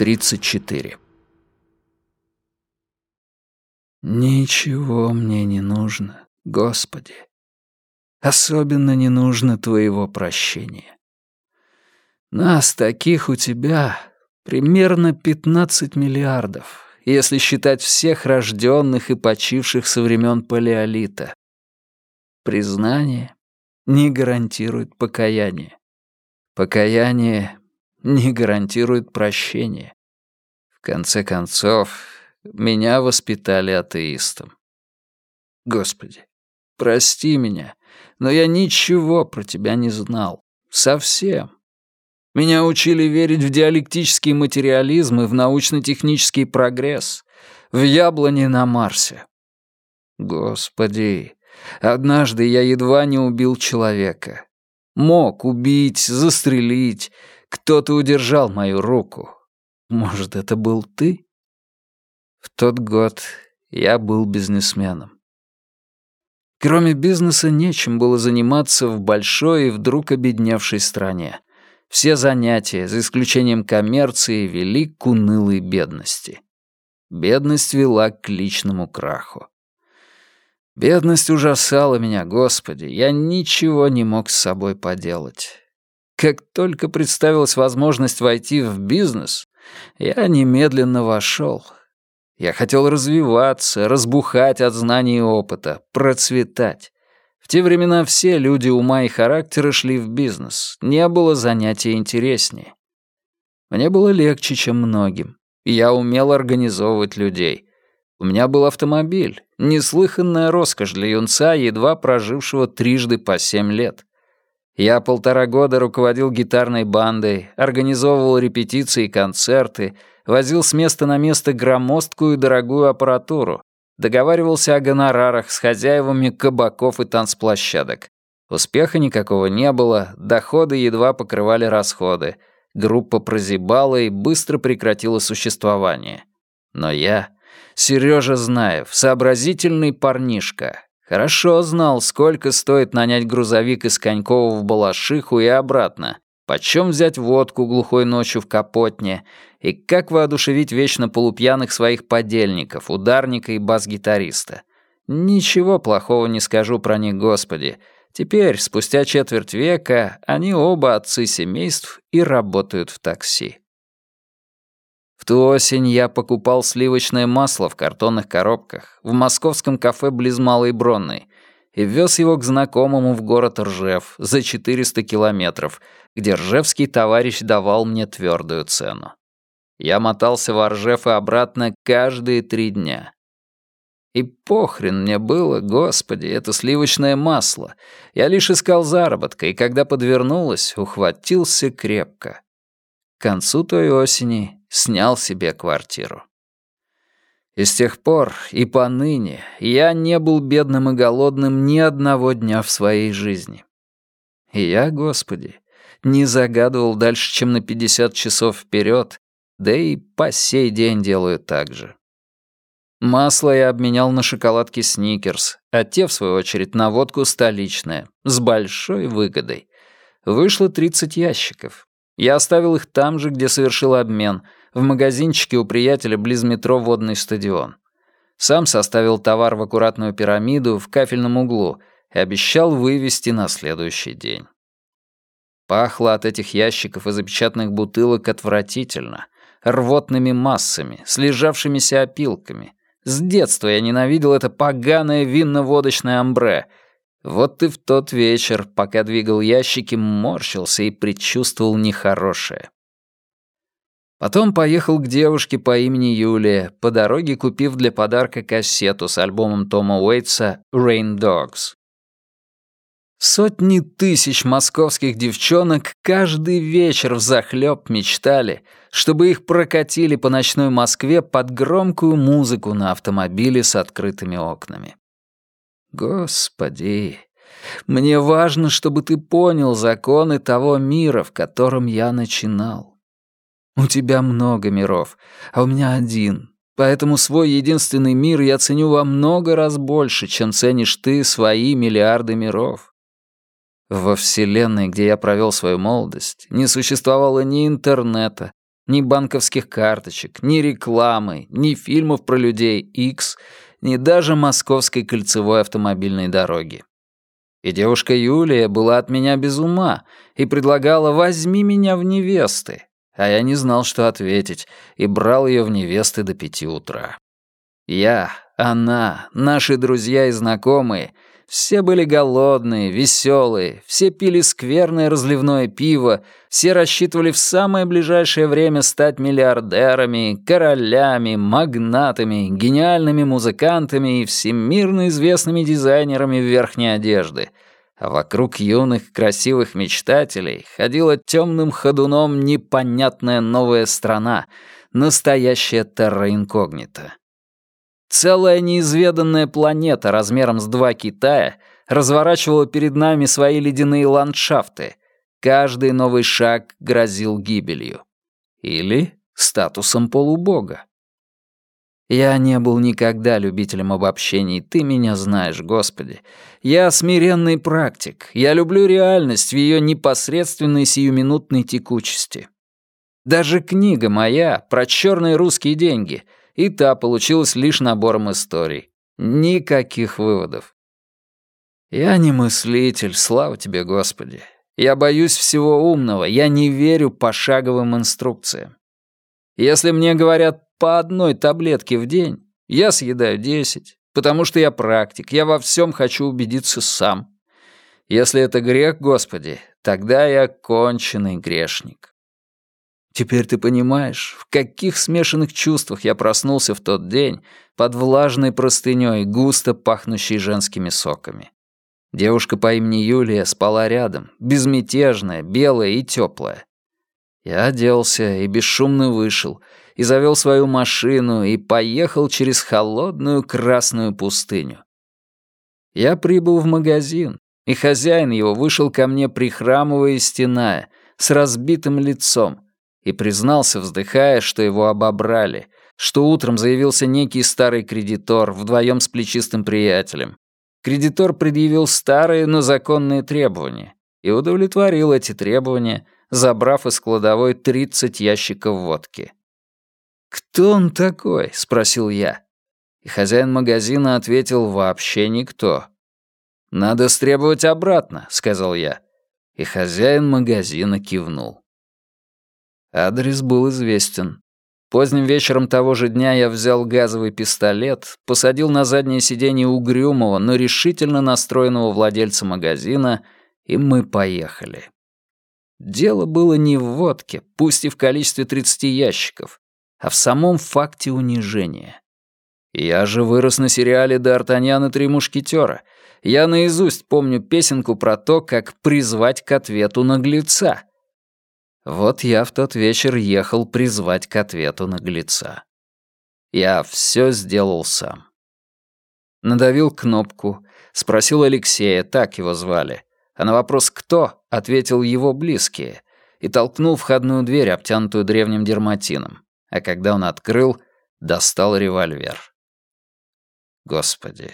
34. Ничего мне не нужно, Господи. Особенно не нужно Твоего прощения. Нас, таких у Тебя, примерно 15 миллиардов, если считать всех рожденных и почивших со времен Палеолита. Признание не гарантирует покаяние. Покаяние не гарантирует прощение. В конце концов, меня воспитали атеистом. Господи, прости меня, но я ничего про тебя не знал. Совсем. Меня учили верить в диалектический материализм и в научно-технический прогресс, в яблони на Марсе. Господи, однажды я едва не убил человека. Мог убить, застрелить. Кто-то удержал мою руку. Может, это был ты? В тот год я был бизнесменом. Кроме бизнеса нечем было заниматься в большой и вдруг обедневшей стране. Все занятия, за исключением коммерции, вели к унылой бедности. Бедность вела к личному краху. Бедность ужасала меня, Господи, я ничего не мог с собой поделать. Как только представилась возможность войти в бизнес, я немедленно вошел — я хотел развиваться, разбухать от знаний и опыта, процветать. В те времена все люди ума и характера шли в бизнес. Не было занятия интереснее. Мне было легче, чем многим. Я умел организовывать людей. У меня был автомобиль, неслыханная роскошь для юнца, едва прожившего трижды по семь лет. Я полтора года руководил гитарной бандой, организовывал репетиции и концерты, возил с места на место громоздкую и дорогую аппаратуру, договаривался о гонорарах с хозяевами кабаков и танцплощадок. Успеха никакого не было, доходы едва покрывали расходы. Группа прозябала и быстро прекратила существование. Но я, Сережа Знаев, сообразительный парнишка, хорошо знал, сколько стоит нанять грузовик из Конькова в Балашиху и обратно, почем взять водку глухой ночью в Капотне и как воодушевить вечно полупьяных своих подельников, ударника и бас-гитариста. Ничего плохого не скажу про них, Господи. Теперь, спустя четверть века, они оба отцы семейств и работают в такси. В ту осень я покупал сливочное масло в картонных коробках в московском кафе близ Малой Бронной и вез его к знакомому в город Ржев за 400 километров, где ржевский товарищ давал мне твердую цену. Я мотался в Оржев и обратно каждые три дня. И похрен мне было, господи, это сливочное масло. Я лишь искал заработка, и когда подвернулось, ухватился крепко. К концу той осени снял себе квартиру. И с тех пор и поныне я не был бедным и голодным ни одного дня в своей жизни. И я, Господи, не загадывал дальше, чем на 50 часов вперед, да и по сей день делаю так же. Масло я обменял на шоколадки Сникерс, а те, в свою очередь, на водку столичное, с большой выгодой. Вышло 30 ящиков. Я оставил их там же, где совершил обмен, в магазинчике у приятеля близ метро «Водный стадион». Сам составил товар в аккуратную пирамиду в кафельном углу и обещал вывести на следующий день. Пахло от этих ящиков и запечатанных бутылок отвратительно рвотными массами, слежавшимися опилками. С детства я ненавидел это поганое винно-водочное амбре. Вот и в тот вечер, пока двигал ящики, морщился и предчувствовал нехорошее. Потом поехал к девушке по имени Юлия, по дороге купив для подарка кассету с альбомом Тома Уэйтса «Rain Dogs». Сотни тысяч московских девчонок каждый вечер взахлёб мечтали, чтобы их прокатили по ночной Москве под громкую музыку на автомобиле с открытыми окнами. Господи, мне важно, чтобы ты понял законы того мира, в котором я начинал. У тебя много миров, а у меня один, поэтому свой единственный мир я ценю во много раз больше, чем ценишь ты свои миллиарды миров. Во вселенной, где я провел свою молодость, не существовало ни интернета, Ни банковских карточек, ни рекламы, ни фильмов про людей X, ни даже московской кольцевой автомобильной дороги. И девушка Юлия была от меня без ума и предлагала «возьми меня в невесты», а я не знал, что ответить, и брал ее в невесты до пяти утра. Я, она, наши друзья и знакомые — все были голодные, веселые, все пили скверное разливное пиво, все рассчитывали в самое ближайшее время стать миллиардерами, королями, магнатами, гениальными музыкантами и всемирно известными дизайнерами верхней одежды. А вокруг юных, красивых мечтателей ходила темным ходуном непонятная новая страна, настоящая терра инкогнита. Целая неизведанная планета размером с два Китая разворачивала перед нами свои ледяные ландшафты. Каждый новый шаг грозил гибелью. Или статусом полубога. Я не был никогда любителем обобщений, ты меня знаешь, Господи. Я смиренный практик, я люблю реальность в ее непосредственной сиюминутной текучести. Даже книга моя про черные русские деньги — и та получилась лишь набором историй. Никаких выводов. Я не мыслитель, слава тебе, Господи. Я боюсь всего умного, я не верю пошаговым инструкциям. Если мне говорят по одной таблетке в день, я съедаю десять, потому что я практик, я во всем хочу убедиться сам. Если это грех, Господи, тогда я конченый грешник. Теперь ты понимаешь, в каких смешанных чувствах я проснулся в тот день под влажной простынёй, густо пахнущей женскими соками. Девушка по имени Юлия спала рядом, безмятежная, белая и теплая. Я оделся и бесшумно вышел, и завел свою машину, и поехал через холодную красную пустыню. Я прибыл в магазин, и хозяин его вышел ко мне, прихрамывая и стеная, с разбитым лицом, и признался, вздыхая, что его обобрали, что утром заявился некий старый кредитор вдвоем с плечистым приятелем. Кредитор предъявил старые, но законные требования и удовлетворил эти требования, забрав из кладовой 30 ящиков водки. «Кто он такой?» — спросил я. И хозяин магазина ответил «вообще никто». «Надо стребовать обратно», — сказал я. И хозяин магазина кивнул. Адрес был известен. Поздним вечером того же дня я взял газовый пистолет, посадил на заднее сиденье угрюмого, но решительно настроенного владельца магазина, и мы поехали. Дело было не в водке, пусть и в количестве 30 ящиков, а в самом факте унижения. Я же вырос на сериале «Д'Артаньян и три мушкетера». Я наизусть помню песенку про то, как призвать к ответу наглеца — вот я в тот вечер ехал призвать к ответу наглеца. Я все сделал сам. Надавил кнопку, спросил Алексея, так его звали, а на вопрос «кто?» ответил его близкие и толкнул входную дверь, обтянутую древним дерматином, а когда он открыл, достал револьвер. Господи,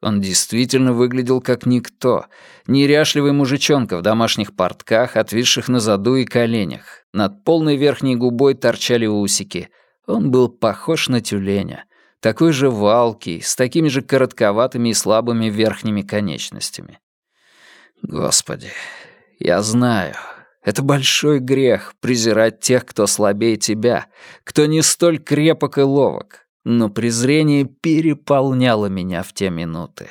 он действительно выглядел как никто. Неряшливый мужичонка в домашних портках, отвисших на заду и коленях. Над полной верхней губой торчали усики. Он был похож на тюленя. Такой же валкий, с такими же коротковатыми и слабыми верхними конечностями. Господи, я знаю, это большой грех презирать тех, кто слабее тебя, кто не столь крепок и ловок, но презрение переполняло меня в те минуты.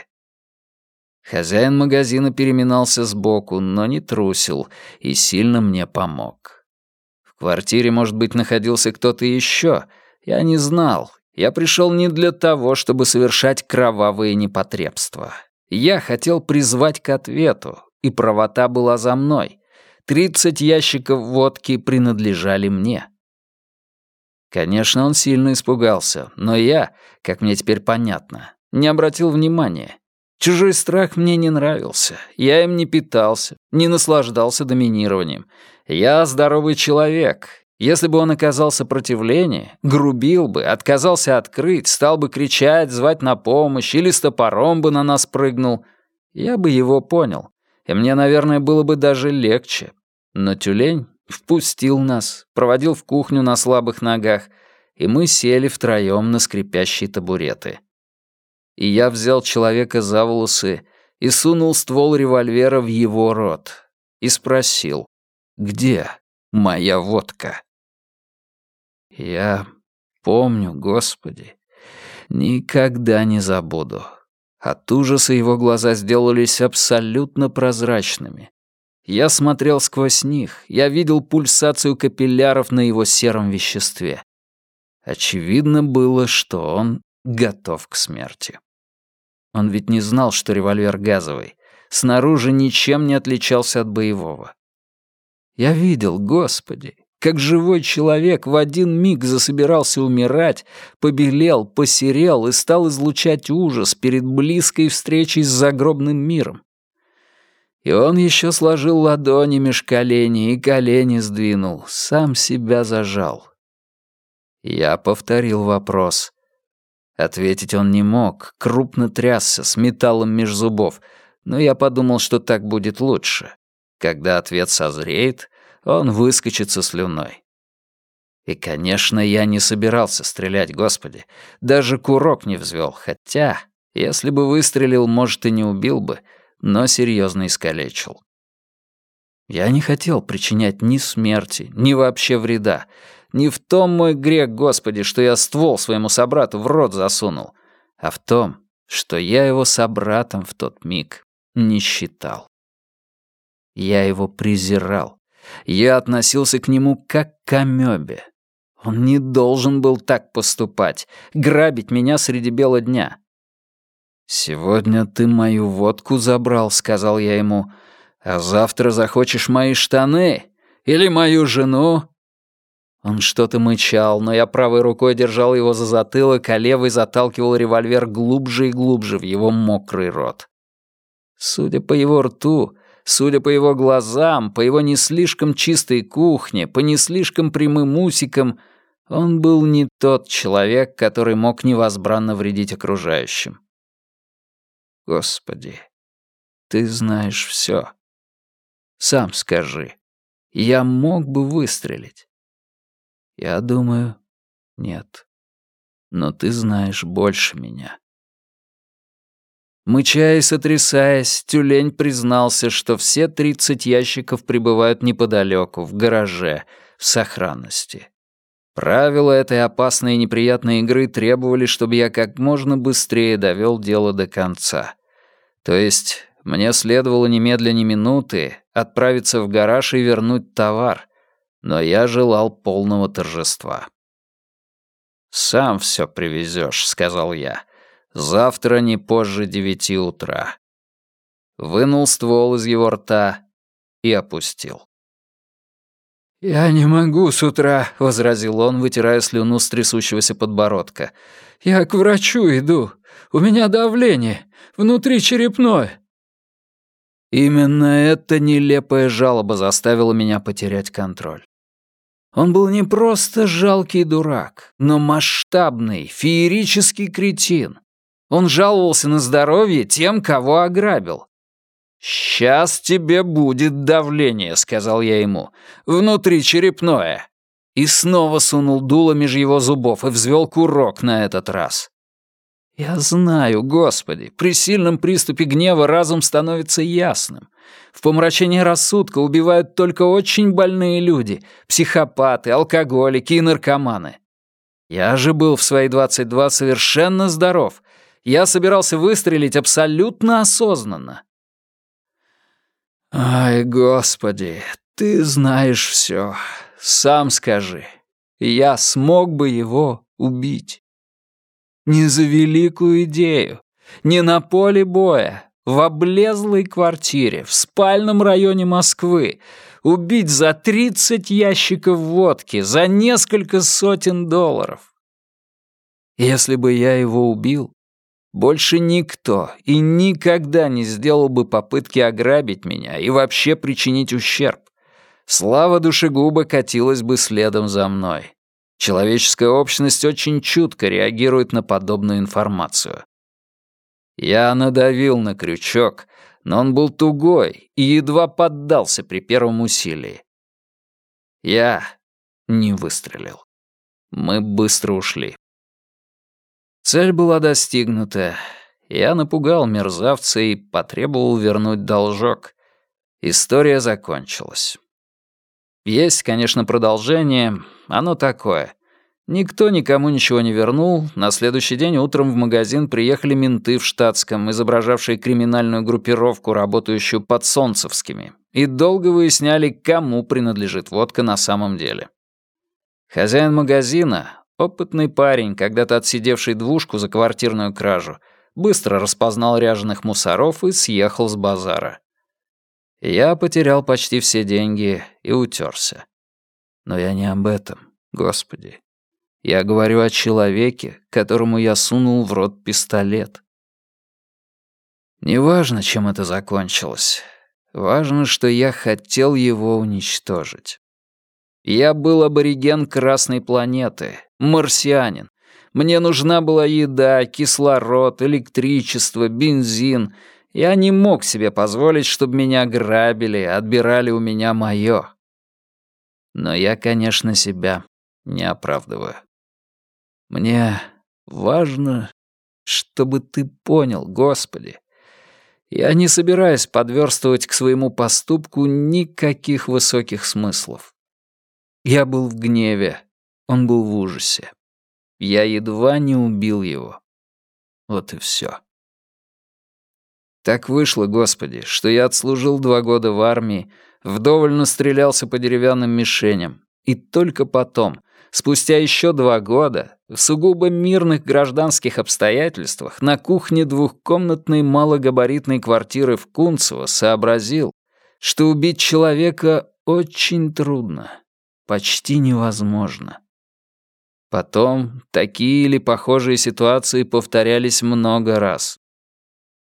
Хозяин магазина переминался сбоку, но не трусил и сильно мне помог. В квартире, может быть, находился кто-то еще. Я не знал. Я пришел не для того, чтобы совершать кровавые непотребства. Я хотел призвать к ответу, и правота была за мной. Тридцать ящиков водки принадлежали мне. Конечно, он сильно испугался, но я, как мне теперь понятно, не обратил внимания. Чужой страх мне не нравился, я им не питался, не наслаждался доминированием. Я здоровый человек. Если бы он оказал сопротивление, грубил бы, отказался открыть, стал бы кричать, звать на помощь или с топором бы на нас прыгнул, я бы его понял, и мне, наверное, было бы даже легче. Но тюлень Впустил нас, проводил в кухню на слабых ногах, и мы сели втроем на скрипящие табуреты. И я взял человека за волосы и сунул ствол револьвера в его рот и спросил, где моя водка? Я помню, Господи, никогда не забуду. От ужаса его глаза сделались абсолютно прозрачными. Я смотрел сквозь них, я видел пульсацию капилляров на его сером веществе. Очевидно было, что он готов к смерти. Он ведь не знал, что револьвер газовый. Снаружи ничем не отличался от боевого. Я видел, Господи, как живой человек в один миг засобирался умирать, побелел, посерел и стал излучать ужас перед близкой встречей с загробным миром. И он еще сложил ладони меж колени и колени сдвинул, сам себя зажал. Я повторил вопрос. Ответить он не мог, крупно трясся, с металлом меж зубов, но я подумал, что так будет лучше. Когда ответ созреет, он выскочит со слюной. И, конечно, я не собирался стрелять, Господи. Даже курок не взвел, хотя, если бы выстрелил, может, и не убил бы, но серьезно искалечил. Я не хотел причинять ни смерти, ни вообще вреда. Не в том мой грех, Господи, что я ствол своему собрату в рот засунул, а в том, что я его собратом в тот миг не считал. Я его презирал. Я относился к нему как к амебе. Он не должен был так поступать, грабить меня среди бела дня. «Сегодня ты мою водку забрал», — сказал я ему, «а завтра захочешь мои штаны или мою жену?» Он что-то мычал, но я правой рукой держал его за затылок, а левой заталкивал револьвер глубже и глубже в его мокрый рот. Судя по его рту, судя по его глазам, по его не слишком чистой кухне, по не слишком прямым усикам, он был не тот человек, который мог невозбранно вредить окружающим. Господи, ты знаешь все. Сам скажи, я мог бы выстрелить? Я думаю, нет. Но ты знаешь больше меня. Мыча и сотрясаясь, тюлень признался, что все тридцать ящиков пребывают неподалеку, в гараже, в сохранности. Правила этой опасной и неприятной игры требовали, чтобы я как можно быстрее довел дело до конца. То есть мне следовало немедленно минуты отправиться в гараж и вернуть товар, но я желал полного торжества. «Сам все привезешь», — сказал я. «Завтра не позже девяти утра». Вынул ствол из его рта и опустил. «Я не могу с утра», — возразил он, вытирая слюну с трясущегося подбородка. «Я к врачу иду. У меня давление. Внутри черепное». Именно эта нелепая жалоба заставила меня потерять контроль. Он был не просто жалкий дурак, но масштабный, феерический кретин. Он жаловался на здоровье тем, кого ограбил. «Сейчас тебе будет давление», — сказал я ему. «Внутри черепное». И снова сунул дуло меж его зубов и взвел курок на этот раз. Я знаю, Господи, при сильном приступе гнева разум становится ясным. В помрачении рассудка убивают только очень больные люди, психопаты, алкоголики и наркоманы. Я же был в свои 22 совершенно здоров. Я собирался выстрелить абсолютно осознанно. «Ай, Господи, ты знаешь все. Сам скажи. Я смог бы его убить. Не за великую идею, не на поле боя, в облезлой квартире, в спальном районе Москвы, убить за 30 ящиков водки, за несколько сотен долларов. Если бы я его убил, больше никто и никогда не сделал бы попытки ограбить меня и вообще причинить ущерб. Слава душегуба катилась бы следом за мной. Человеческая общность очень чутко реагирует на подобную информацию. Я надавил на крючок, но он был тугой и едва поддался при первом усилии. Я не выстрелил. Мы быстро ушли. Цель была достигнута. Я напугал мерзавца и потребовал вернуть должок. История закончилась. Есть, конечно, продолжение, оно такое. Никто никому ничего не вернул. На следующий день утром в магазин приехали менты в штатском, изображавшие криминальную группировку, работающую под Солнцевскими, и долго выясняли, кому принадлежит водка на самом деле. Хозяин магазина, опытный парень, когда-то отсидевший двушку за квартирную кражу, быстро распознал ряженых мусоров и съехал с базара. Я потерял почти все деньги и утерся. Но я не об этом, Господи. Я говорю о человеке, которому я сунул в рот пистолет. Неважно, чем это закончилось. Важно, что я хотел его уничтожить. Я был абориген Красной планеты, марсианин. Мне нужна была еда, кислород, электричество, бензин. Я не мог себе позволить, чтобы меня грабили, отбирали у меня моё. Но я, конечно, себя не оправдываю. Мне важно, чтобы ты понял, Господи. Я не собираюсь подверстывать к своему поступку никаких высоких смыслов. Я был в гневе, он был в ужасе. Я едва не убил его. Вот и все. Так вышло, Господи, что я отслужил два года в армии, вдоволь настрелялся по деревянным мишеням, и только потом, спустя еще два года, в сугубо мирных гражданских обстоятельствах на кухне двухкомнатной малогабаритной квартиры в Кунцево сообразил, что убить человека очень трудно, почти невозможно. Потом такие или похожие ситуации повторялись много раз.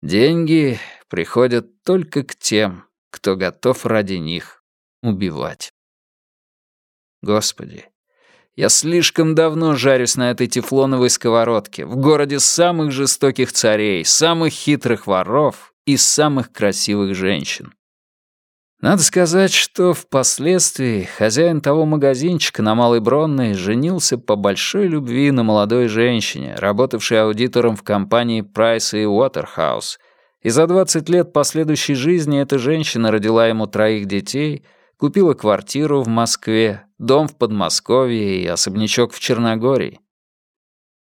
Деньги приходят только к тем, кто готов ради них убивать. Господи, я слишком давно жарюсь на этой тефлоновой сковородке, в городе самых жестоких царей, самых хитрых воров и самых красивых женщин. Надо сказать, что впоследствии хозяин того магазинчика на Малой Бронной женился по большой любви на молодой женщине, работавшей аудитором в компании Price и Waterhouse, и за 20 лет последующей жизни эта женщина родила ему троих детей — Купила квартиру в Москве, дом в Подмосковье и особнячок в Черногории.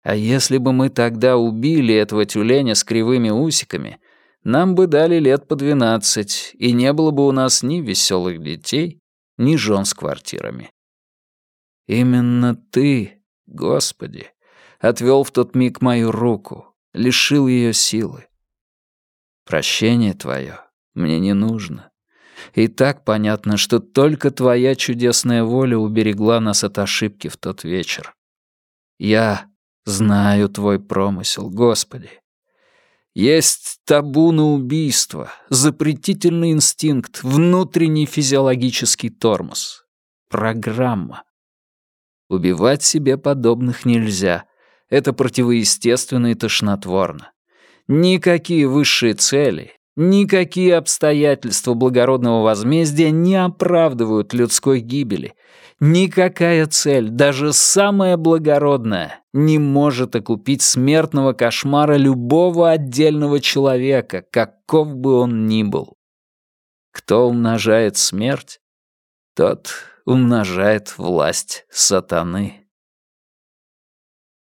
А если бы мы тогда убили этого тюленя с кривыми усиками, нам бы дали лет по двенадцать, и не было бы у нас ни веселых детей, ни жен с квартирами. Именно ты, Господи, отвел в тот миг мою руку, лишил ее силы. Прощение твое мне не нужно. И так понятно, что только твоя чудесная воля уберегла нас от ошибки в тот вечер. Я знаю твой промысел, Господи. Есть табу на убийство, запретительный инстинкт, внутренний физиологический тормоз. Программа. Убивать себе подобных нельзя. Это противоестественно и тошнотворно. Никакие высшие цели, Никакие обстоятельства благородного возмездия не оправдывают людской гибели. Никакая цель, даже самая благородная, не может окупить смертного кошмара любого отдельного человека, каков бы он ни был. Кто умножает смерть, тот умножает власть сатаны.